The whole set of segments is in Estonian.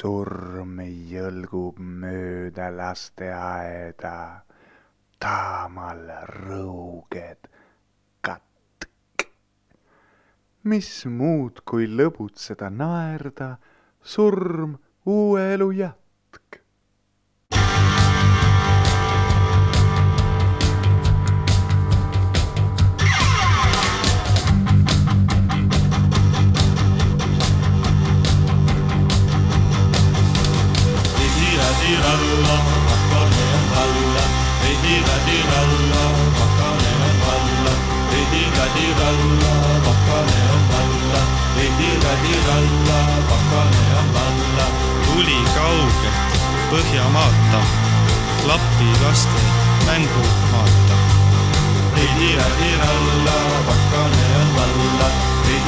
surm jõlgub mööda lasteaeda, taamal rõuged katk. mis muud, kui lõbutseda, naerda, surm uue elu jätk. Tiralla, pakane on valla, ei tira tiralla, pakane on valla, ei tira tiralla, pakane on valla, ei tira tiralla, pakane on valla. tuli kaugelt Põhjamaata, Lapi laste mängumaata. tiralla, pakane on valla, ei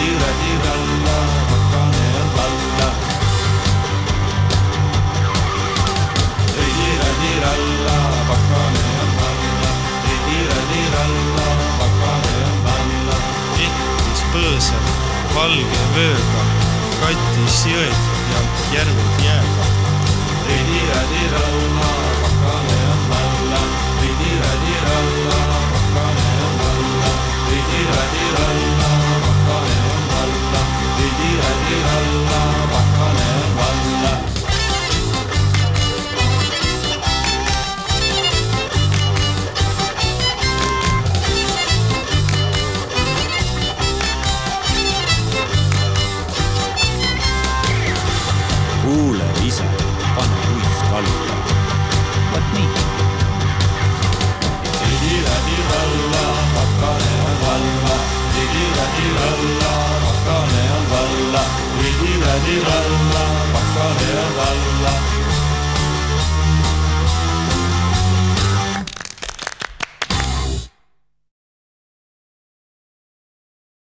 valge vööga, kattis jõed ja järved jääga. ei tira tiralla, Viva viva Allah, bak oraya valla